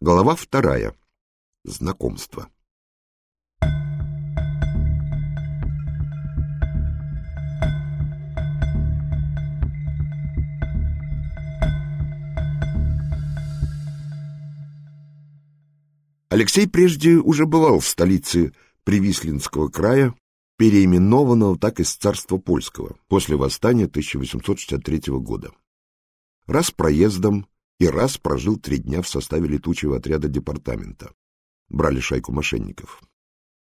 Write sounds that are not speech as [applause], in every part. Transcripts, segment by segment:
Глава вторая. Знакомство. Алексей прежде уже бывал в столице Привислинского края, переименованного так из царства польского после восстания 1863 года. Раз проездом и раз прожил три дня в составе летучего отряда департамента. Брали шайку мошенников.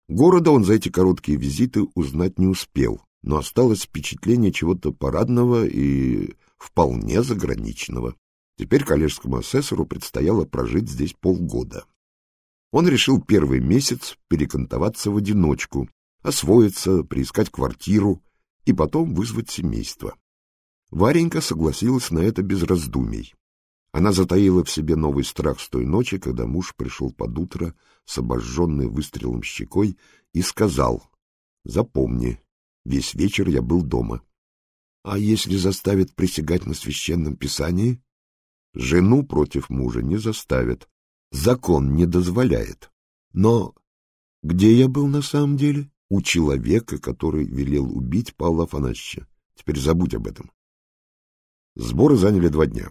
Города он за эти короткие визиты узнать не успел, но осталось впечатление чего-то парадного и вполне заграничного. Теперь коллежскому асессору предстояло прожить здесь полгода. Он решил первый месяц перекантоваться в одиночку, освоиться, приискать квартиру и потом вызвать семейство. Варенька согласилась на это без раздумий. Она затаила в себе новый страх с той ночи, когда муж пришел под утро с обожженной выстрелом щекой и сказал, «Запомни, весь вечер я был дома. А если заставят присягать на священном писании? Жену против мужа не заставят. Закон не дозволяет. Но где я был на самом деле? У человека, который велел убить Павла Афанасьевича. Теперь забудь об этом. Сборы заняли два дня.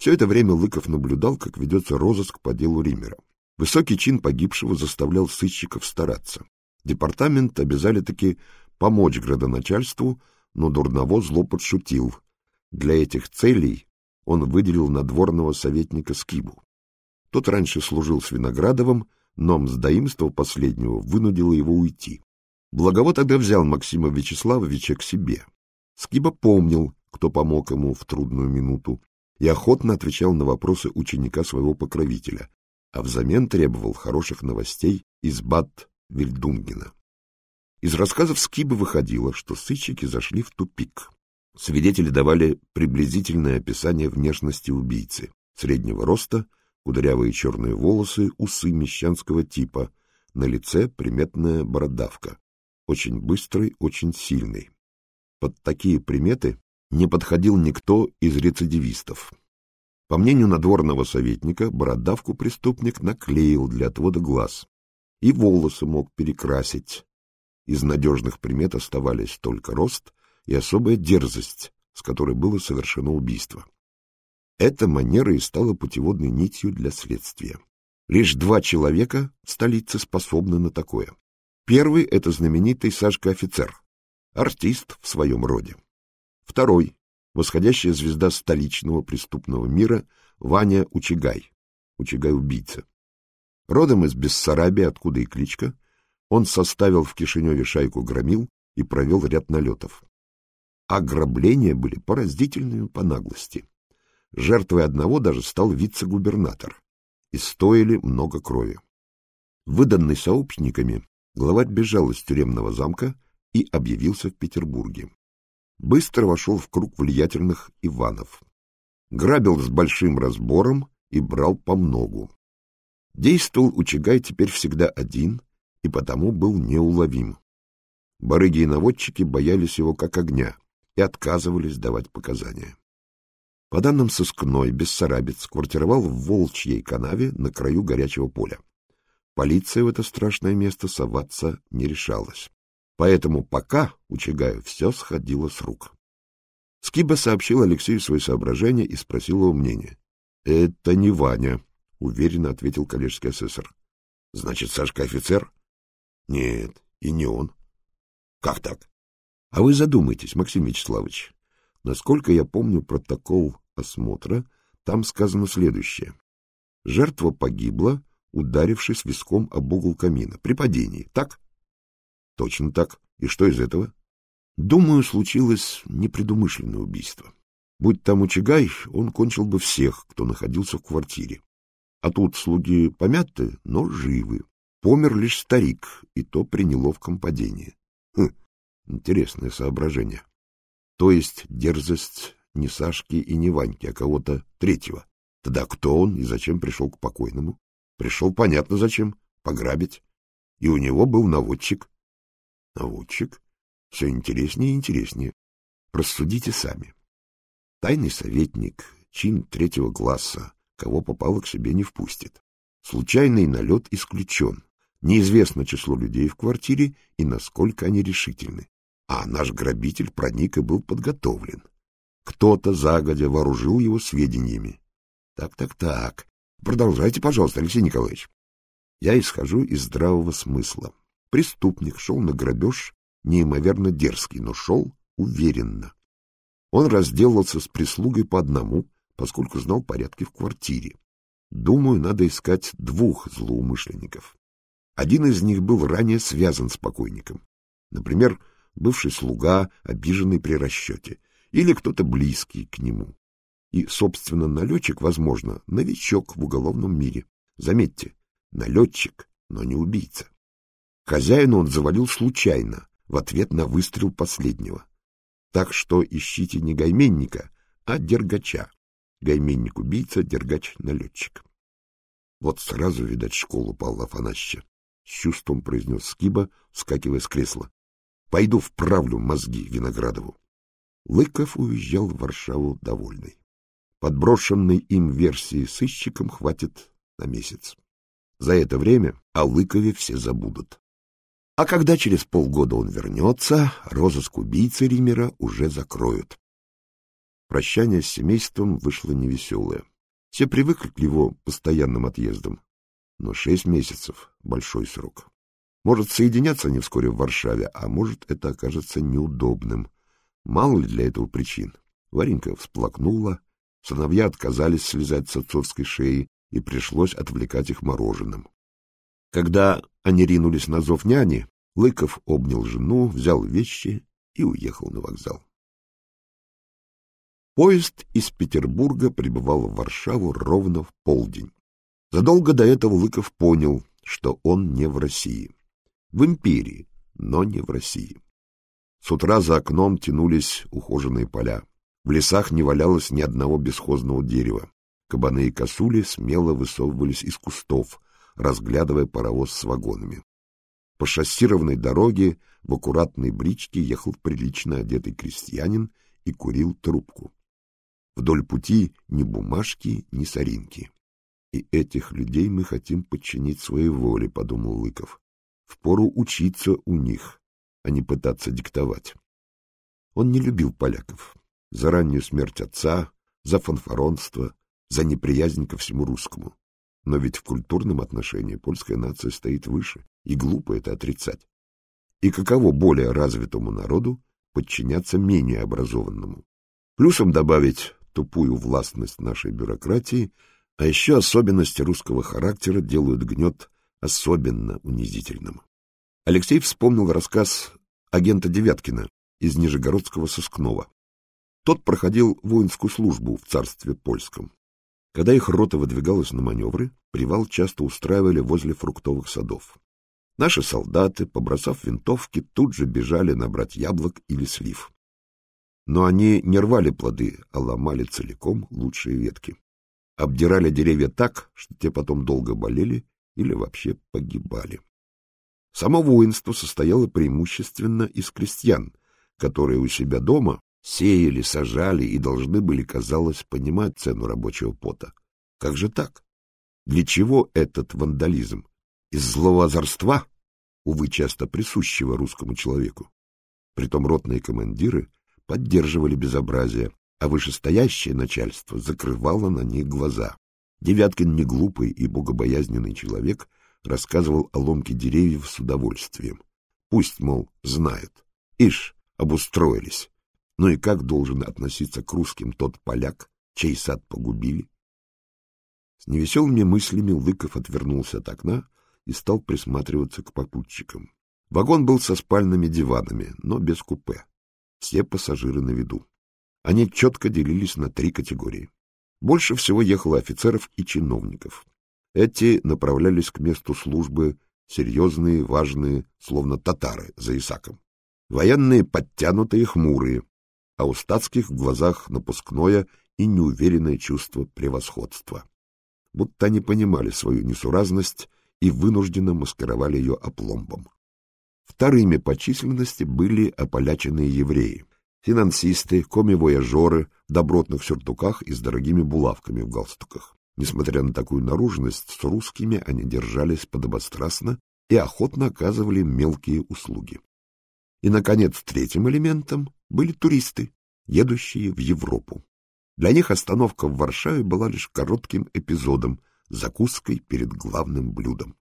Все это время Лыков наблюдал, как ведется розыск по делу Римера. Высокий чин погибшего заставлял сыщиков стараться. Департамент обязали таки помочь градоначальству, но Дурново зло подшутил. Для этих целей он выделил надворного советника Скибу. Тот раньше служил с Виноградовым, но мздоимство последнего вынудило его уйти. Благово тогда взял Максима Вячеславовича к себе. Скиба помнил, кто помог ему в трудную минуту, и охотно отвечал на вопросы ученика своего покровителя, а взамен требовал хороших новостей из Бад Вильдунгена. Из рассказов Скиба выходило, что сыщики зашли в тупик. Свидетели давали приблизительное описание внешности убийцы. Среднего роста, кудрявые черные волосы, усы мещанского типа, на лице приметная бородавка. Очень быстрый, очень сильный. Под такие приметы не подходил никто из рецидивистов. По мнению надворного советника, бородавку преступник наклеил для отвода глаз и волосы мог перекрасить. Из надежных примет оставались только рост и особая дерзость, с которой было совершено убийство. Эта манера и стала путеводной нитью для следствия. Лишь два человека в столице способны на такое. Первый — это знаменитый Сашка-офицер, артист в своем роде. Второй — восходящая звезда столичного преступного мира Ваня Учигай, Учигай-убийца. Родом из Бессарабии, откуда и кличка, он составил в Кишиневе шайку громил и провел ряд налетов. Ограбления были поразительными по наглости. Жертвой одного даже стал вице-губернатор, и стоили много крови. Выданный сообщниками, главарь бежал из тюремного замка и объявился в Петербурге быстро вошел в круг влиятельных Иванов. Грабил с большим разбором и брал по многу. Действовал Учигай теперь всегда один и потому был неуловим. Барыги и наводчики боялись его как огня и отказывались давать показания. По данным сыскной, Бессарабец квартировал в Волчьей канаве на краю горячего поля. Полиция в это страшное место соваться не решалась. Поэтому пока у Чагая все сходило с рук. Скиба сообщил Алексею свои соображения и спросил его мнение. — Это не Ваня, — уверенно ответил коллежский асессор. — Значит, Сашка офицер? — Нет, и не он. — Как так? — А вы задумайтесь, Максим Вячеславович. Насколько я помню протокол осмотра, там сказано следующее. Жертва погибла, ударившись виском об угол камина, при падении, так? Точно так. И что из этого? Думаю, случилось непредумышленное убийство. Будь там Учагай, он кончил бы всех, кто находился в квартире. А тут слуги помяты, но живы. Помер лишь старик, и то при неловком падении. Хм, интересное соображение. То есть дерзость не Сашки и не Ваньки, а кого-то третьего. Тогда кто он и зачем пришел к покойному? Пришел, понятно, зачем. Пограбить. И у него был наводчик. Наводчик? Все интереснее и интереснее. Рассудите сами. Тайный советник, чин третьего класса, кого попало к себе не впустит. Случайный налет исключен. Неизвестно число людей в квартире и насколько они решительны. А наш грабитель проник и был подготовлен. Кто-то загодя вооружил его сведениями. Так, так, так. Продолжайте, пожалуйста, Алексей Николаевич. Я исхожу из здравого смысла. Преступник шел на грабеж неимоверно дерзкий, но шел уверенно. Он разделался с прислугой по одному, поскольку знал порядки в квартире. Думаю, надо искать двух злоумышленников. Один из них был ранее связан с покойником. Например, бывший слуга, обиженный при расчете, или кто-то близкий к нему. И, собственно, налетчик, возможно, новичок в уголовном мире. Заметьте, налетчик, но не убийца. Хозяину он завалил случайно, в ответ на выстрел последнего. Так что ищите не гайменника, а дергача. Гайменник-убийца, дергач-налетчик. Вот сразу, видать, школу Павла Афанасьевича. С чувством произнес Скиба, вскакивая с кресла. Пойду вправлю мозги Виноградову. Лыков уезжал в Варшаву довольный. Подброшенной им версии сыщикам хватит на месяц. За это время о Лыкове все забудут. А когда через полгода он вернется, розыск убийцы Римера уже закроют. Прощание с семейством вышло невеселое. Все привыкли к его постоянным отъездам. Но шесть месяцев — большой срок. Может, соединяться они вскоре в Варшаве, а может, это окажется неудобным. Мало ли для этого причин. Варенька всплакнула, сыновья отказались слезать с отцовской шеи, и пришлось отвлекать их мороженым. Когда они ринулись на зов няни, Лыков обнял жену, взял вещи и уехал на вокзал. Поезд из Петербурга прибывал в Варшаву ровно в полдень. Задолго до этого Лыков понял, что он не в России. В империи, но не в России. С утра за окном тянулись ухоженные поля. В лесах не валялось ни одного бесхозного дерева. Кабаны и косули смело высовывались из кустов, разглядывая паровоз с вагонами. По шоссированной дороге в аккуратной бричке ехал прилично одетый крестьянин и курил трубку. Вдоль пути ни бумажки, ни соринки. И этих людей мы хотим подчинить своей воле, — подумал Лыков. Впору учиться у них, а не пытаться диктовать. Он не любил поляков. За раннюю смерть отца, за фанфаронство, за неприязнь ко всему русскому. Но ведь в культурном отношении польская нация стоит выше, и глупо это отрицать. И каково более развитому народу подчиняться менее образованному? Плюсом добавить тупую властность нашей бюрократии, а еще особенности русского характера делают гнет особенно унизительным. Алексей вспомнил рассказ агента Девяткина из Нижегородского сыскного. Тот проходил воинскую службу в царстве польском. Когда их рота выдвигалась на маневры, привал часто устраивали возле фруктовых садов. Наши солдаты, побросав винтовки, тут же бежали набрать яблок или слив. Но они не рвали плоды, а ломали целиком лучшие ветки. Обдирали деревья так, что те потом долго болели или вообще погибали. Само воинство состояло преимущественно из крестьян, которые у себя дома Сеяли, сажали и должны были, казалось, понимать цену рабочего пота. Как же так? Для чего этот вандализм? Из злого озорства, увы, часто присущего русскому человеку. Притом ротные командиры поддерживали безобразие, а вышестоящее начальство закрывало на них глаза. Девяткин, неглупый и богобоязненный человек, рассказывал о ломке деревьев с удовольствием. Пусть, мол, знают. Ишь, обустроились. Ну и как должен относиться к русским тот поляк, чей сад погубили? С невеселыми мыслями Лыков отвернулся от окна и стал присматриваться к попутчикам. Вагон был со спальными диванами, но без купе. Все пассажиры на виду. Они четко делились на три категории. Больше всего ехало офицеров и чиновников. Эти направлялись к месту службы серьезные, важные, словно татары за Исаком. Военные подтянутые, хмурые, а у статских в глазах напускное и неуверенное чувство превосходства. Будто они понимали свою несуразность и вынужденно маскировали ее опломбом. Вторыми по численности были ополяченные евреи, финансисты, коми-вояжеры добротных сюртуках и с дорогими булавками в галстуках. Несмотря на такую наружность, с русскими они держались подобострастно и охотно оказывали мелкие услуги. И, наконец, третьим элементом были туристы, едущие в Европу. Для них остановка в Варшаве была лишь коротким эпизодом, закуской перед главным блюдом.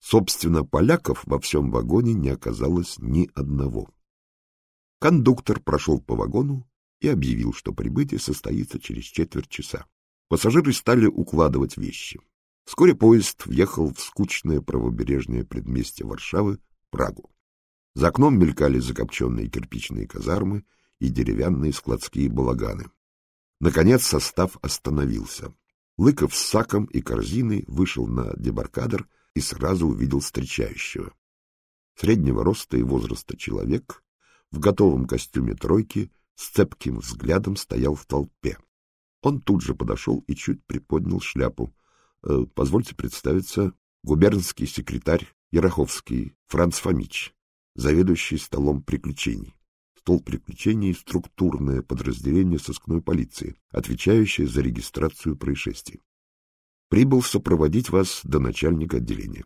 Собственно, поляков во всем вагоне не оказалось ни одного. Кондуктор прошел по вагону и объявил, что прибытие состоится через четверть часа. Пассажиры стали укладывать вещи. Вскоре поезд въехал в скучное правобережное предместье Варшавы, Прагу. За окном мелькали закопченные кирпичные казармы и деревянные складские балаганы. Наконец состав остановился. Лыков с саком и корзиной вышел на дебаркадер и сразу увидел встречающего. Среднего роста и возраста человек в готовом костюме тройки с цепким взглядом стоял в толпе. Он тут же подошел и чуть приподнял шляпу. «Э, — Позвольте представиться, губернский секретарь Яроховский Франц Фомич, заведующий столом приключений. Стол приключений — структурное подразделение сыскной полиции, отвечающее за регистрацию происшествий. Прибыл сопроводить вас до начальника отделения.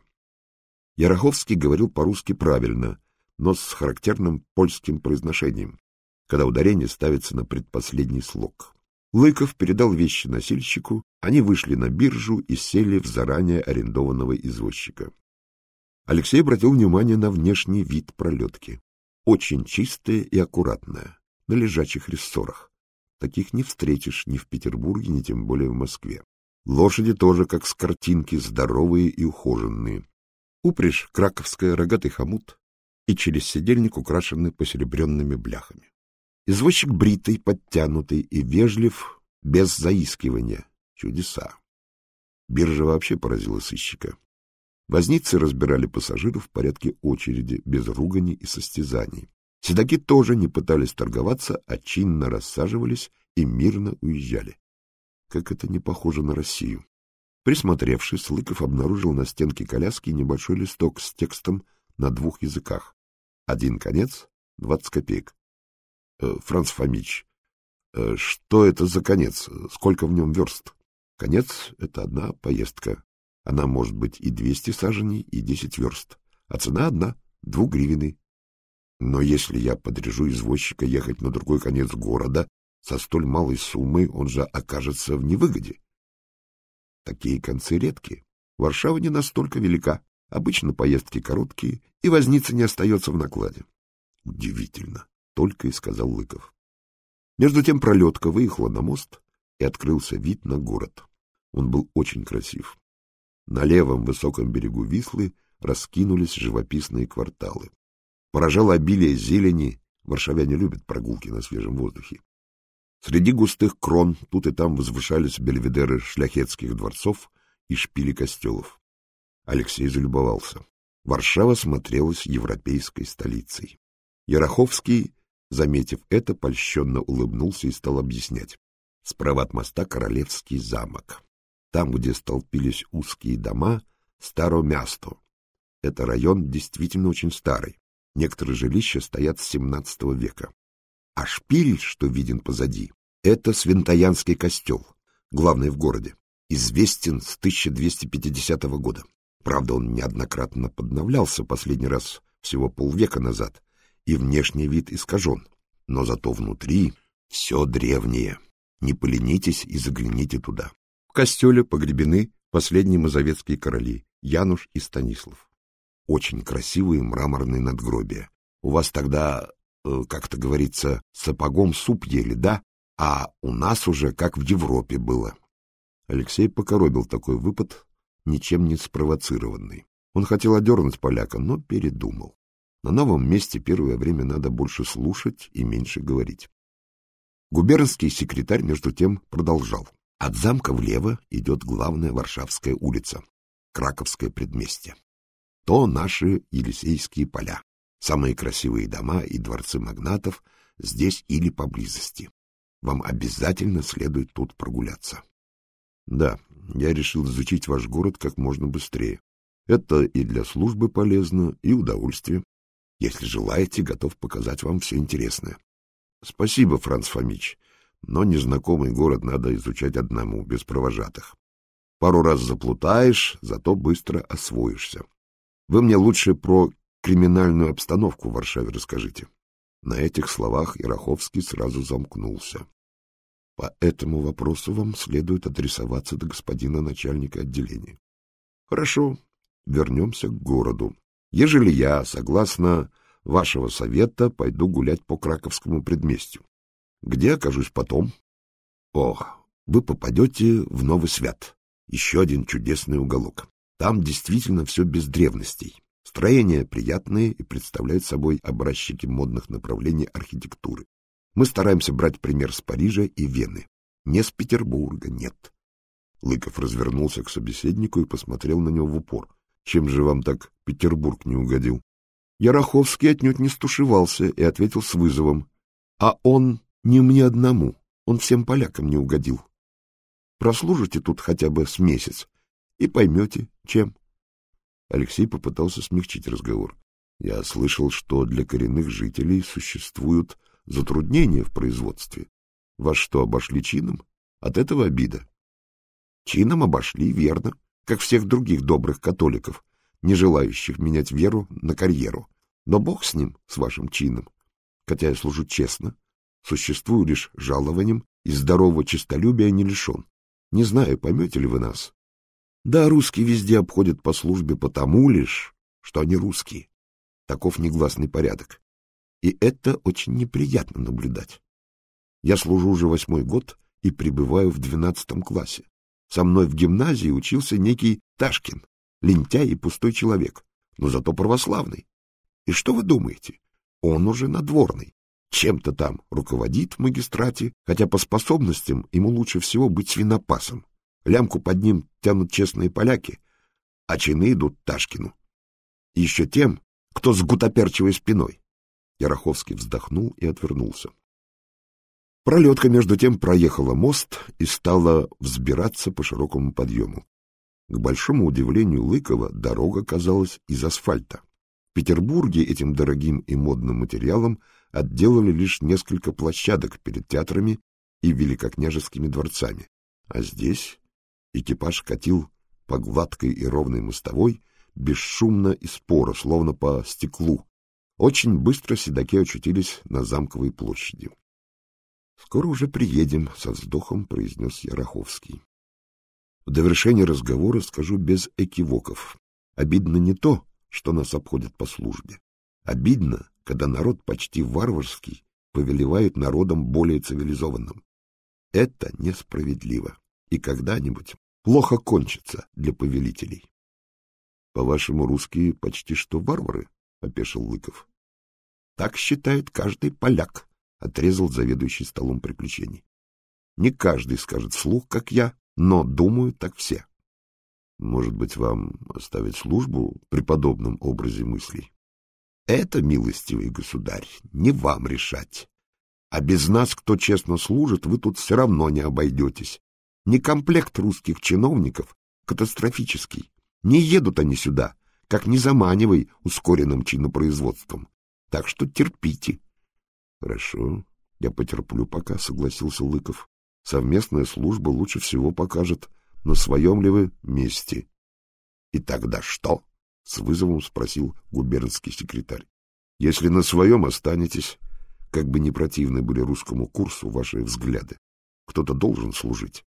Яроховский говорил по-русски правильно, но с характерным польским произношением, когда ударение ставится на предпоследний слог. Лыков передал вещи носильщику, они вышли на биржу и сели в заранее арендованного извозчика. Алексей обратил внимание на внешний вид пролетки. Очень чистая и аккуратная, на лежачих рессорах. Таких не встретишь ни в Петербурге, ни тем более в Москве. Лошади тоже, как с картинки, здоровые и ухоженные. Упряжь — краковская рогатый хомут и через сидельник украшены посеребренными бляхами. Извозчик бритый, подтянутый и вежлив, без заискивания. Чудеса. Биржа вообще поразила сыщика. Возницы разбирали пассажиров в порядке очереди, без ругани и состязаний. Седаки тоже не пытались торговаться, а чинно рассаживались и мирно уезжали. Как это не похоже на Россию. Присмотревшись, Лыков обнаружил на стенке коляски небольшой листок с текстом на двух языках. Один конец — двадцать копеек. Э, Франц Фомич, э, что это за конец? Сколько в нем верст? Конец — это одна поездка. Она может быть и двести саженей, и десять верст. А цена одна — двугривенный. Но если я подряжу извозчика ехать на другой конец города, со столь малой суммой он же окажется в невыгоде. Такие концы редкие. Варшава не настолько велика. Обычно поездки короткие, и возница не остается в накладе. Удивительно только и сказал Лыков. Между тем пролетка выехала на мост, и открылся вид на город. Он был очень красив. На левом высоком берегу Вислы раскинулись живописные кварталы. Поражало обилие зелени, варшавяне любят прогулки на свежем воздухе. Среди густых крон тут и там возвышались бельведеры шляхетских дворцов и шпили костелов. Алексей залюбовался. Варшава смотрелась европейской столицей. Яроховский Заметив это, польщенно улыбнулся и стал объяснять. Справа от моста Королевский замок. Там, где столпились узкие дома, старое место. Это район действительно очень старый. Некоторые жилища стоят с XVII века. А шпиль, что виден позади, это Свинтаянский костел, главный в городе, известен с 1250 года. Правда, он неоднократно подновлялся последний раз всего полвека назад, и внешний вид искажен, но зато внутри все древнее. Не поленитесь и загляните туда. В костеле погребены последние мазовецкие короли Януш и Станислав. Очень красивые мраморные надгробия. У вас тогда, э, как-то говорится, сапогом суп ели, да? А у нас уже как в Европе было. Алексей покоробил такой выпад, ничем не спровоцированный. Он хотел одернуть поляка, но передумал. На новом месте первое время надо больше слушать и меньше говорить. Губернский секретарь, между тем, продолжал. От замка влево идет главная Варшавская улица, Краковское предместье. То наши Елисейские поля, самые красивые дома и дворцы магнатов здесь или поблизости. Вам обязательно следует тут прогуляться. Да, я решил изучить ваш город как можно быстрее. Это и для службы полезно, и удовольствие. Если желаете, готов показать вам все интересное. Спасибо, Франц Фомич, но незнакомый город надо изучать одному, без провожатых. Пару раз заплутаешь, зато быстро освоишься. Вы мне лучше про криминальную обстановку в Варшаве расскажите. На этих словах Яроховский сразу замкнулся. По этому вопросу вам следует адресоваться до господина начальника отделения. Хорошо, вернемся к городу. Ежели я, согласно вашего совета, пойду гулять по Краковскому предместью, где окажусь потом? Ох, вы попадете в Новый Свят, еще один чудесный уголок. Там действительно все без древностей. Строения приятные и представляют собой образчики модных направлений архитектуры. Мы стараемся брать пример с Парижа и Вены. Не с Петербурга, нет. Лыков развернулся к собеседнику и посмотрел на него в упор. Чем же вам так Петербург не угодил? Яроховский отнюдь не стушевался и ответил с вызовом. А он не мне одному, он всем полякам не угодил. Прослужите тут хотя бы с месяц и поймете, чем. Алексей попытался смягчить разговор. Я слышал, что для коренных жителей существуют затруднения в производстве. Вас что, обошли чином? От этого обида. Чином обошли, верно, как всех других добрых католиков, не желающих менять веру на карьеру. Но бог с ним, с вашим чином. Хотя я служу честно, существую лишь жалованием и здорового честолюбия не лишен. Не знаю, поймете ли вы нас. Да, русские везде обходят по службе потому лишь, что они русские. Таков негласный порядок. И это очень неприятно наблюдать. Я служу уже восьмой год и пребываю в двенадцатом классе. Со мной в гимназии учился некий Ташкин, лентяй и пустой человек, но зато православный. И что вы думаете? Он уже надворный. Чем-то там руководит в магистрате, хотя по способностям ему лучше всего быть свинопасом. Лямку под ним тянут честные поляки, а чины идут Ташкину. Еще тем, кто с гутоперчивой спиной. Яроховский вздохнул и отвернулся. Пролетка, между тем, проехала мост и стала взбираться по широкому подъему. К большому удивлению Лыкова дорога казалась из асфальта. В Петербурге этим дорогим и модным материалом отделали лишь несколько площадок перед театрами и великокняжескими дворцами. А здесь экипаж катил по гладкой и ровной мостовой, бесшумно и споро, словно по стеклу. Очень быстро седаки очутились на замковой площади. Скоро уже приедем, со вздохом произнес Яроховский. В довершение разговора скажу без экивоков. Обидно не то, что нас обходят по службе. Обидно, когда народ почти варварский повелевает народом более цивилизованным. Это несправедливо и когда-нибудь плохо кончится для повелителей. — По-вашему, русские почти что варвары? — опешил Лыков. — Так считает каждый поляк, отрезал заведующий столом приключений. Не каждый скажет вслух, как я, но думаю так все. Может быть, вам оставить службу при подобном образе мыслей? Это, милостивый государь, не вам решать. А без нас, кто честно служит, вы тут все равно не обойдетесь. Не комплект русских чиновников катастрофический. Не едут они сюда, как не заманивай ускоренным чинопроизводством. Так что терпите. Хорошо, я потерплю пока, согласился Лыков. Совместная служба лучше всего покажет, на своем ли вы месте. И тогда что? С вызовом спросил губернский секретарь. Если на своем останетесь, как бы не противны были русскому курсу ваши взгляды, кто-то должен служить.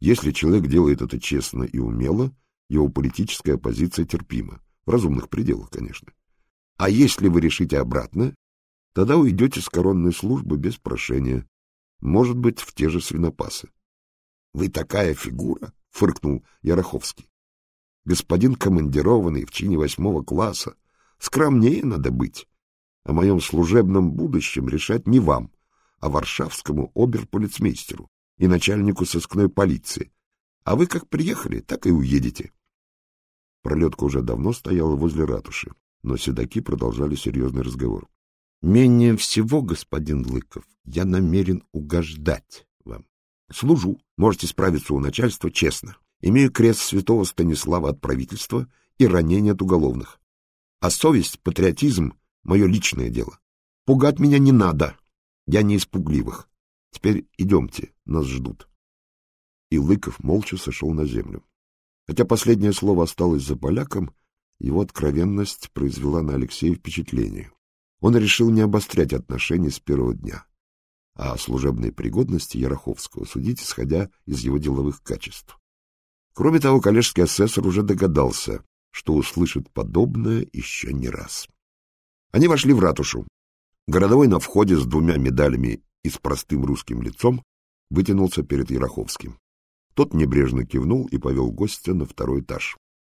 Если человек делает это честно и умело, его политическая позиция терпима, в разумных пределах, конечно. А если вы решите обратно, Тогда уйдете с коронной службы без прошения, может быть, в те же свинопасы. — Вы такая фигура! — фыркнул Яроховский. — Господин командированный в чине восьмого класса. Скромнее надо быть. О моем служебном будущем решать не вам, а варшавскому оберполицмейстеру и начальнику сыскной полиции. А вы как приехали, так и уедете. Пролетка уже давно стояла возле ратуши, но седаки продолжали серьезный разговор. Менее всего, господин Лыков, я намерен угождать вам. Служу, можете справиться у начальства честно. Имею крест святого Станислава от правительства и ранение от уголовных. А совесть, патриотизм — мое личное дело. Пугать меня не надо, я не из пугливых. Теперь идемте, нас ждут. И Лыков молча сошел на землю. Хотя последнее слово осталось за поляком, его откровенность произвела на Алексея впечатление. Он решил не обострять отношения с первого дня, а о служебной пригодности Яроховского судить, исходя из его деловых качеств. Кроме того, коллежский асессор уже догадался, что услышит подобное еще не раз. Они вошли в ратушу. Городовой на входе с двумя медалями и с простым русским лицом вытянулся перед Яроховским. Тот небрежно кивнул и повел гостя на второй этаж.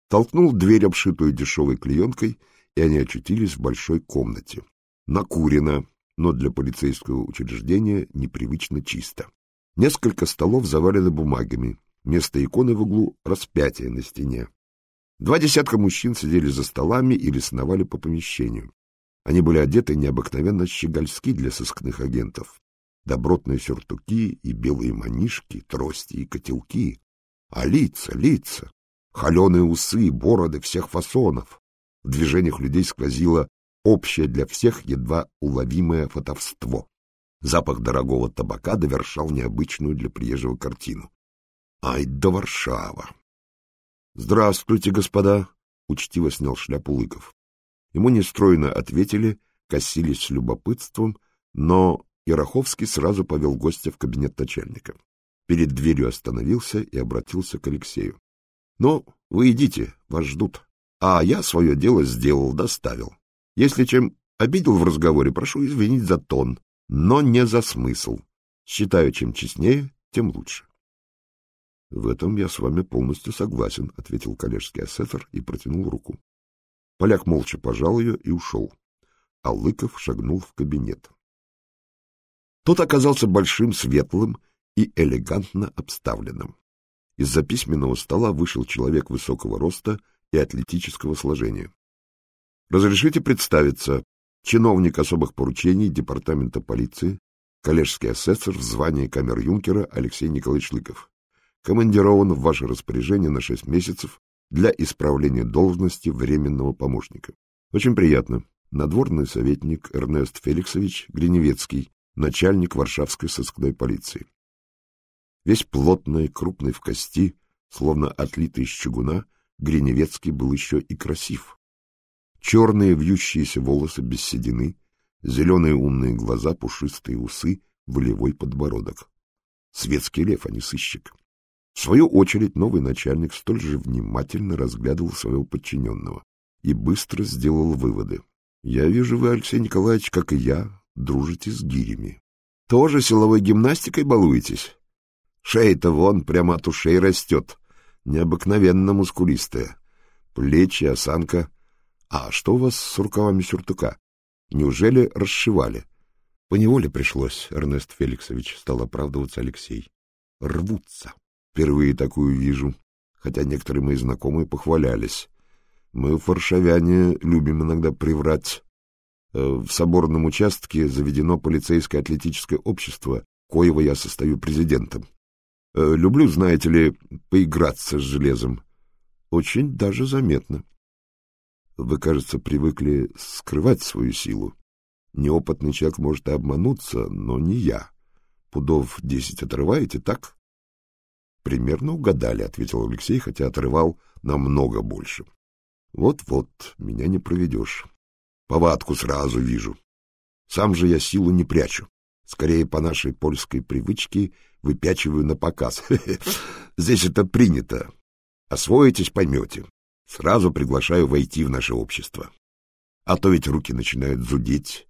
Толкнул дверь, обшитую дешевой клеенкой, и они очутились в большой комнате. Накурено, но для полицейского учреждения непривычно чисто. Несколько столов завалены бумагами. Вместо иконы в углу — распятие на стене. Два десятка мужчин сидели за столами или сновали по помещению. Они были одеты необыкновенно щегольски для сыскных агентов. Добротные сюртуки и белые манишки, трости и котелки. А лица, лица, холеные усы, бороды всех фасонов. В движениях людей сквозило общее для всех едва уловимое фотовство. Запах дорогого табака довершал необычную для приезжего картину. Ай да Варшава! Здравствуйте, господа! Учтиво снял шляпу Лыков. Ему нестройно ответили, косились с любопытством, но Яроховский сразу повел гостя в кабинет начальника. Перед дверью остановился и обратился к Алексею. — Ну, вы идите, вас ждут. А я свое дело сделал, доставил. Если чем обидел в разговоре, прошу извинить за тон, но не за смысл. Считаю, чем честнее, тем лучше. — В этом я с вами полностью согласен, — ответил коллежский асессор и протянул руку. Поляк молча пожал ее и ушел, а Лыков шагнул в кабинет. Тот оказался большим, светлым и элегантно обставленным. Из-за письменного стола вышел человек высокого роста и атлетического сложения. «Разрешите представиться, чиновник особых поручений Департамента полиции, коллежский асессор в звании камер-юнкера Алексей Николаевич Лыков, командирован в ваше распоряжение на шесть месяцев для исправления должности временного помощника. Очень приятно. Надворный советник Эрнест Феликсович Гриневецкий, начальник Варшавской сыскной полиции. Весь плотный, крупный в кости, словно отлитый из чугуна, Гриневецкий был еще и красив. Черные вьющиеся волосы без седины, зеленые умные глаза, пушистые усы, волевой подбородок. Светский лев, а не сыщик. В свою очередь новый начальник столь же внимательно разглядывал своего подчиненного и быстро сделал выводы. — Я вижу, вы, Алексей Николаевич, как и я, дружите с гирями. Тоже силовой гимнастикой балуетесь? Шея-то вон прямо от ушей растет, необыкновенно мускулистая. Плечи, осанка. А что у вас с рукавами сюртука? Неужели расшивали? Поневоле пришлось, Эрнест Феликсович, стал оправдываться Алексей. Рвутся. Впервые такую вижу, хотя некоторые мои знакомые похвалялись. Мы, фаршавяне, любим иногда приврать. Э, в соборном участке заведено полицейское атлетическое общество, коего я состою президентом. Э, люблю, знаете ли, поиграться с железом. Очень даже заметно. Вы, кажется, привыкли скрывать свою силу. Неопытный человек может и обмануться, но не я. Пудов десять отрываете, так? Примерно угадали, ответил Алексей, хотя отрывал намного больше. Вот-вот, меня не проведешь. Повадку сразу вижу. Сам же я силу не прячу. Скорее, по нашей польской привычке выпячиваю на показ. [laughs] Здесь это принято. Освоитесь, поймете. Сразу приглашаю войти в наше общество. А то ведь руки начинают зудеть,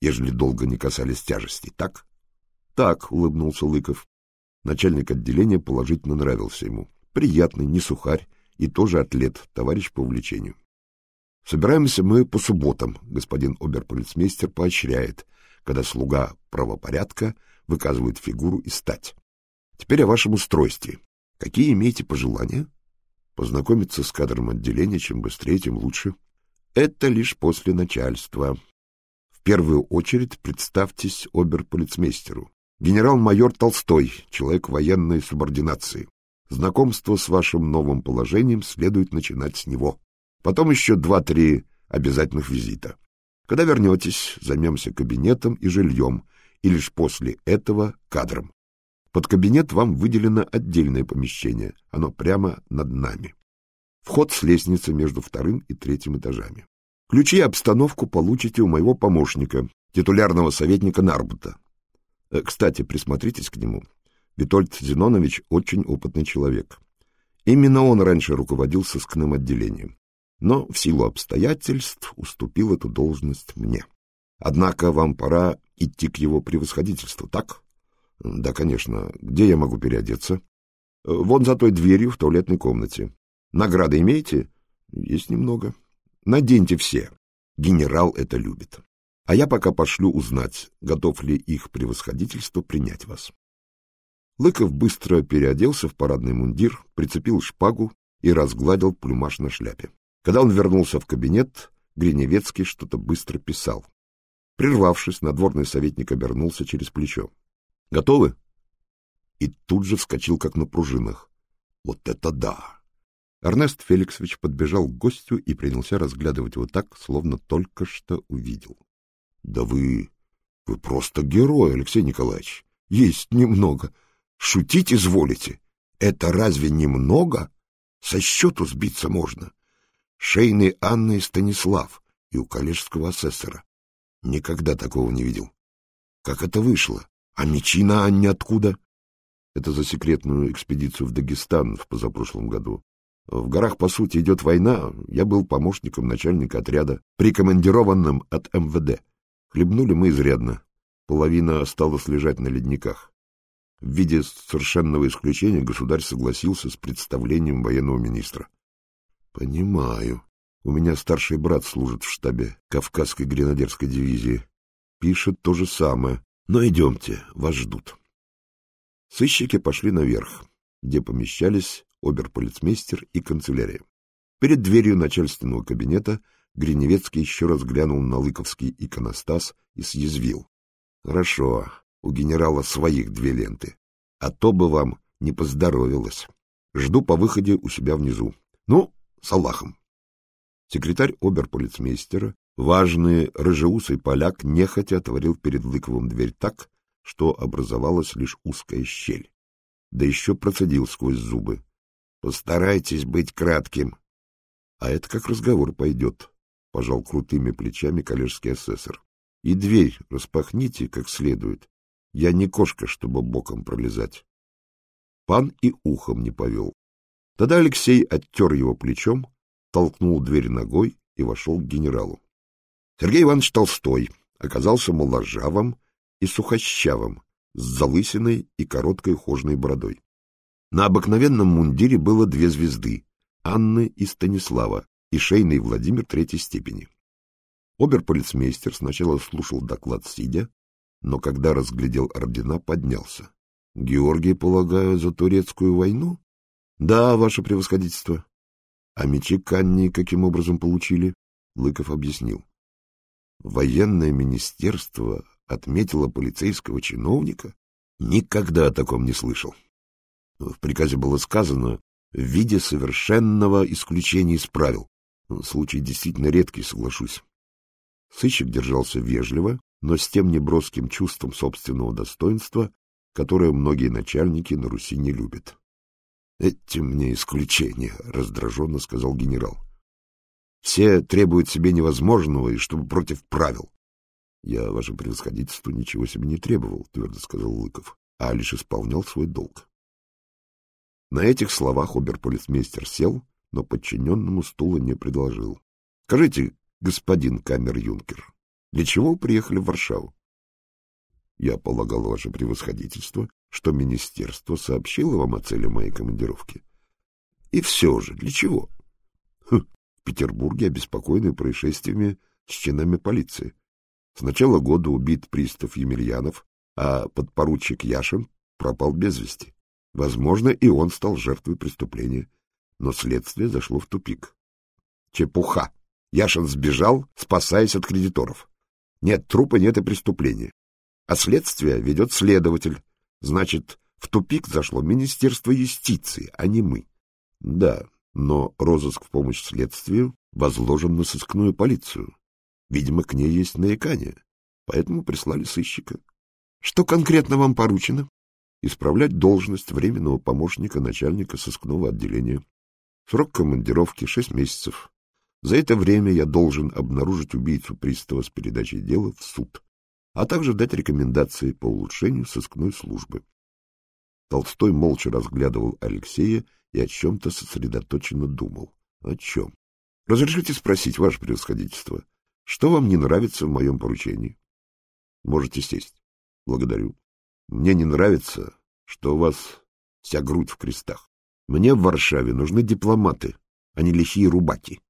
ежели долго не касались тяжести, так? Так, улыбнулся Лыков. Начальник отделения положительно нравился ему. Приятный, не сухарь и тоже атлет, товарищ по увлечению. Собираемся мы по субботам, господин оберполицмейстер поощряет, когда слуга правопорядка выказывает фигуру и стать. Теперь о вашем устройстве. Какие имеете пожелания? Познакомиться с кадром отделения, чем быстрее, тем лучше. Это лишь после начальства. В первую очередь представьтесь оберполицмейстеру. Генерал-майор Толстой, человек военной субординации. Знакомство с вашим новым положением следует начинать с него. Потом еще два-три обязательных визита. Когда вернетесь, займемся кабинетом и жильем, и лишь после этого кадром. Под кабинет вам выделено отдельное помещение, оно прямо над нами. Вход с лестницы между вторым и третьим этажами. Ключи и обстановку получите у моего помощника, титулярного советника Нарбута. Э, кстати, присмотритесь к нему. Витольд Зинонович очень опытный человек. Именно он раньше руководил сыскным отделением, но в силу обстоятельств уступил эту должность мне. Однако вам пора идти к его превосходительству, так? Да, конечно. Где я могу переодеться? Э, вон за той дверью в туалетной комнате. Награды имеете? Есть немного. Наденьте все. Генерал это любит. А я пока пошлю узнать, готов ли их превосходительство принять вас. Лыков быстро переоделся в парадный мундир, прицепил шпагу и разгладил плюмаж на шляпе. Когда он вернулся в кабинет, Гриневецкий что-то быстро писал. Прервавшись, надворный советник обернулся через плечо. — Готовы? И тут же вскочил, как на пружинах. — Вот это да! Эрнест Феликсович подбежал к гостю и принялся разглядывать его так, словно только что увидел. — Да вы... вы просто герой, Алексей Николаевич. Есть немного. Шутить изволите? Это разве немного? Со счету сбиться можно. Шейный Анна и Станислав и у коллежского асессора. Никогда такого не видел. Как это вышло? А мечи на Анне откуда? Это за секретную экспедицию в Дагестан в позапрошлом году. В горах, по сути, идет война. Я был помощником начальника отряда, прикомандированным от МВД. Хлебнули мы изрядно. Половина осталась лежать на ледниках. В виде совершенного исключения государь согласился с представлением военного министра. — Понимаю. У меня старший брат служит в штабе Кавказской гренадерской дивизии. Пишет то же самое. Но идемте, вас ждут. Сыщики пошли наверх, где помещались оберполицмейстер и канцелярия. Перед дверью начальственного кабинета Гриневецкий еще раз глянул на Лыковский иконостас и съязвил. — Хорошо, у генерала своих две ленты. А то бы вам не поздоровилось. Жду по выходе у себя внизу. Ну, с Аллахом. Секретарь оберполицмейстера, важный рыжеусый поляк, нехотя отворил перед Лыковым дверь так, что образовалась лишь узкая щель. Да еще процедил сквозь зубы. Постарайтесь быть кратким. А это как разговор пойдет, — пожал крутыми плечами коллежский асессор. И дверь распахните как следует, я не кошка, чтобы боком пролезать. Пан и ухом не повел. Тогда Алексей оттер его плечом, толкнул дверь ногой и вошел к генералу. Сергей Иванович Толстой оказался моложавым и сухощавым, с залысиной и короткой ухоженной бородой. На обыкновенном мундире было две звезды — Анны и Станислава, и шейный Владимир третьей степени. Оберполицмейстер сначала слушал доклад сидя, но когда разглядел ордена, поднялся. — Георгий, полагаю, за турецкую войну? — Да, ваше превосходительство. — А мечи Канни каким образом получили? Лыков объяснил. Военное министерство отметило полицейского чиновника? Никогда о таком не слышал. В приказе было сказано в виде совершенного исключения из правил. Случай действительно редкий, соглашусь. Сыщик держался вежливо, но с тем неброским чувством собственного достоинства, которое многие начальники на Руси не любят. — Эти мне исключения, — раздраженно сказал генерал. — Все требуют себе невозможного и чтобы против правил. — Я, ваше превосходительство, ничего себе не требовал, — твердо сказал Лыков, а лишь исполнял свой долг. На этих словах оберполицмейстер сел, но подчиненному стула не предложил. — Скажите, господин камер-юнкер, для чего приехали в Варшаву? Я полагал, ваше превосходительство, что министерство сообщило вам о цели моей командировки. И все же, для чего? Хм, в Петербурге обеспокоены происшествиями с чинами полиции. С начала года убит пристав Емельянов, а подпоручик Яшин пропал без вести. Возможно, и он стал жертвой преступления. Но следствие зашло в тупик. Чепуха! Яшин сбежал, спасаясь от кредиторов. Нет трупа, нет и преступления. А следствие ведет следователь. Значит, в тупик зашло Министерство юстиции, а не мы. Да, но розыск в помощь следствию возложен на сыскную полицию. Видимо, к ней есть нарекания, поэтому прислали сыщика. Что конкретно вам поручено? исправлять должность временного помощника начальника сыскного отделения. Срок командировки — шесть месяцев. За это время я должен обнаружить убийцу пристава с передачей дела в суд, а также дать рекомендации по улучшению сыскной службы. Толстой молча разглядывал Алексея и о чем-то сосредоточенно думал. О чем? Разрешите спросить, ваше превосходительство, что вам не нравится в моем поручении? Можете сесть. Благодарю. Мне не нравится, что у вас вся грудь в крестах. Мне в Варшаве нужны дипломаты, а не лихие рубаки.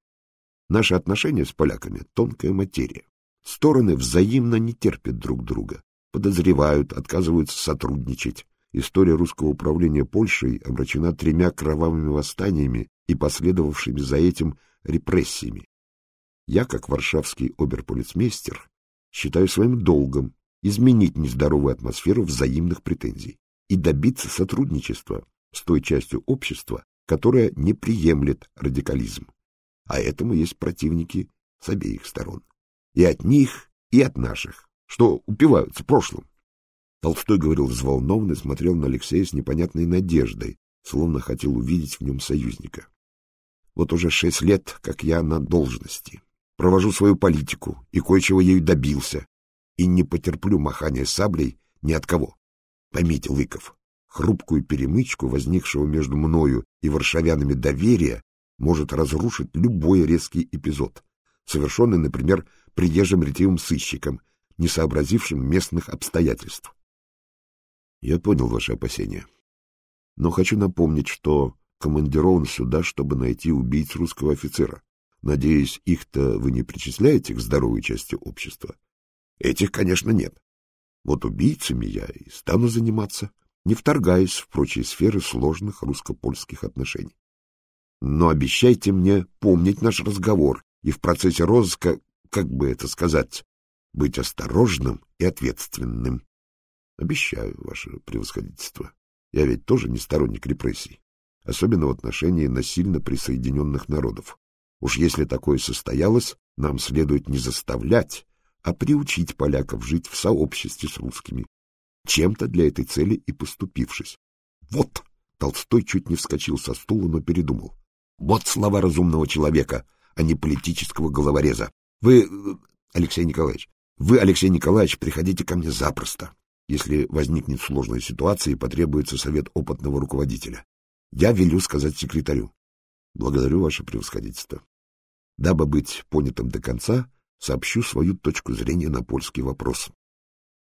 Наши отношения с поляками — тонкая материя. Стороны взаимно не терпят друг друга, подозревают, отказываются сотрудничать. История русского управления Польшей омрачена тремя кровавыми восстаниями и последовавшими за этим репрессиями. Я, как варшавский оберполицмейстер, считаю своим долгом изменить нездоровую атмосферу взаимных претензий и добиться сотрудничества с той частью общества, которая не приемлет радикализм. А этому есть противники с обеих сторон. И от них, и от наших, что упиваются прошлым. Толстой говорил взволнованно смотрел на Алексея с непонятной надеждой, словно хотел увидеть в нем союзника. Вот уже шесть лет, как я на должности. Провожу свою политику и кое-чего ею добился. И не потерплю махания саблей ни от кого. Поймите, Лыков, хрупкую перемычку, возникшего между мною и варшавянами доверия, может разрушить любой резкий эпизод, совершенный, например, приезжим ретивым сыщиком, не сообразившим местных обстоятельств. Я понял ваши опасения. Но хочу напомнить, что командирован сюда, чтобы найти убийц русского офицера. Надеюсь, их-то вы не причисляете к здоровой части общества? Этих, конечно, нет. Вот убийцами я и стану заниматься, не вторгаясь в прочие сферы сложных русско-польских отношений. Но обещайте мне помнить наш разговор и в процессе розыска, как бы это сказать, быть осторожным и ответственным. Обещаю, ваше превосходительство. Я ведь тоже не сторонник репрессий особенно в отношении насильно присоединенных народов. Уж если такое состоялось, нам следует не заставлять, а приучить поляков жить в сообществе с русскими, чем-то для этой цели и поступившись. Вот! Толстой чуть не вскочил со стула, но передумал. Вот слова разумного человека, а не политического головореза. Вы, Алексей Николаевич, вы, Алексей Николаевич, приходите ко мне запросто, если возникнет сложная ситуация и потребуется совет опытного руководителя. Я велю сказать секретарю. Благодарю ваше превосходительство. Дабы быть понятым до конца, сообщу свою точку зрения на польский вопрос.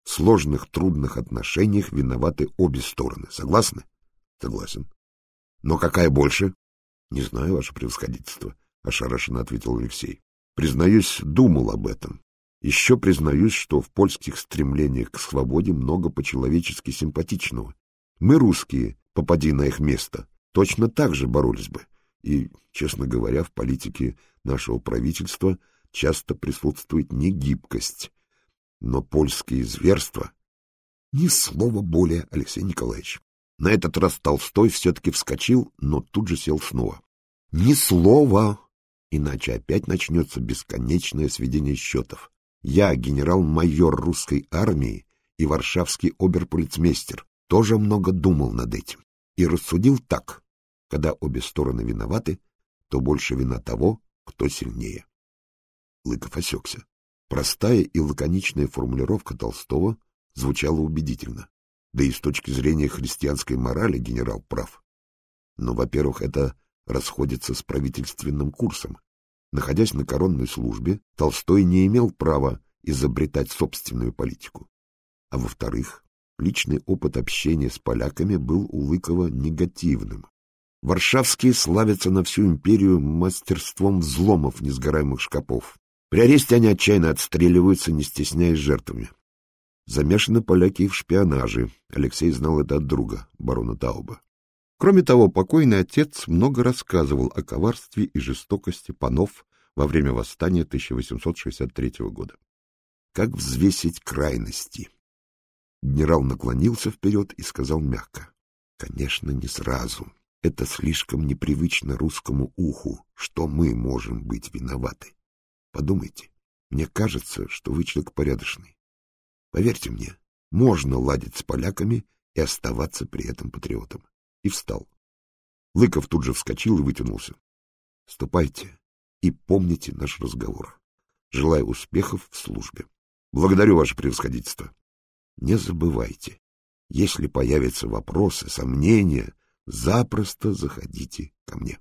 Сложных, трудных отношениях виноваты обе стороны. Согласны? Согласен. Но какая больше? Не знаю, ваше превосходительство, ошарашенно ответил Алексей. Признаюсь, думал об этом. Еще признаюсь, что в польских стремлениях к свободе много по-человечески симпатичного. Мы, русские, попади на их место, точно так же боролись бы. И, честно говоря, в политике нашего правительства часто присутствует не гибкость, но польские зверства. Ни слова более, Алексей Николаевич. На этот раз Толстой все-таки вскочил, но тут же сел снова. Ни слова! Иначе опять начнется бесконечное сведение счетов. Я, генерал-майор русской армии и варшавский оберполицмейстер, тоже много думал над этим и рассудил так. Когда обе стороны виноваты, то больше вина того, кто сильнее. Лыков осекся. Простая и лаконичная формулировка Толстого звучала убедительно. Да и с точки зрения христианской морали генерал прав. Но, во-первых, это расходится с правительственным курсом. Находясь на коронной службе, Толстой не имел права изобретать собственную политику. А во-вторых, личный опыт общения с поляками был у Лыкова негативным. Варшавские славятся на всю империю мастерством взломов несгораемых шкапов. При аресте они отчаянно отстреливаются, не стесняясь жертвами. Замешаны поляки в шпионаже. Алексей знал это от друга, барона Тауба. Кроме того, покойный отец много рассказывал о коварстве и жестокости панов во время восстания 1863 года. Как взвесить крайности? Генерал наклонился вперед и сказал мягко. Конечно, не сразу. Это слишком непривычно русскому уху, что мы можем быть виноваты. Подумайте, мне кажется, что вы человек порядочный. Поверьте мне, можно ладить с поляками и оставаться при этом патриотом. И встал. Лыков тут же вскочил и вытянулся. — Ступайте и помните наш разговор. Желаю успехов в службе. Благодарю, ваше превосходительство. Не забывайте, если появятся вопросы, сомнения, запросто заходите ко мне.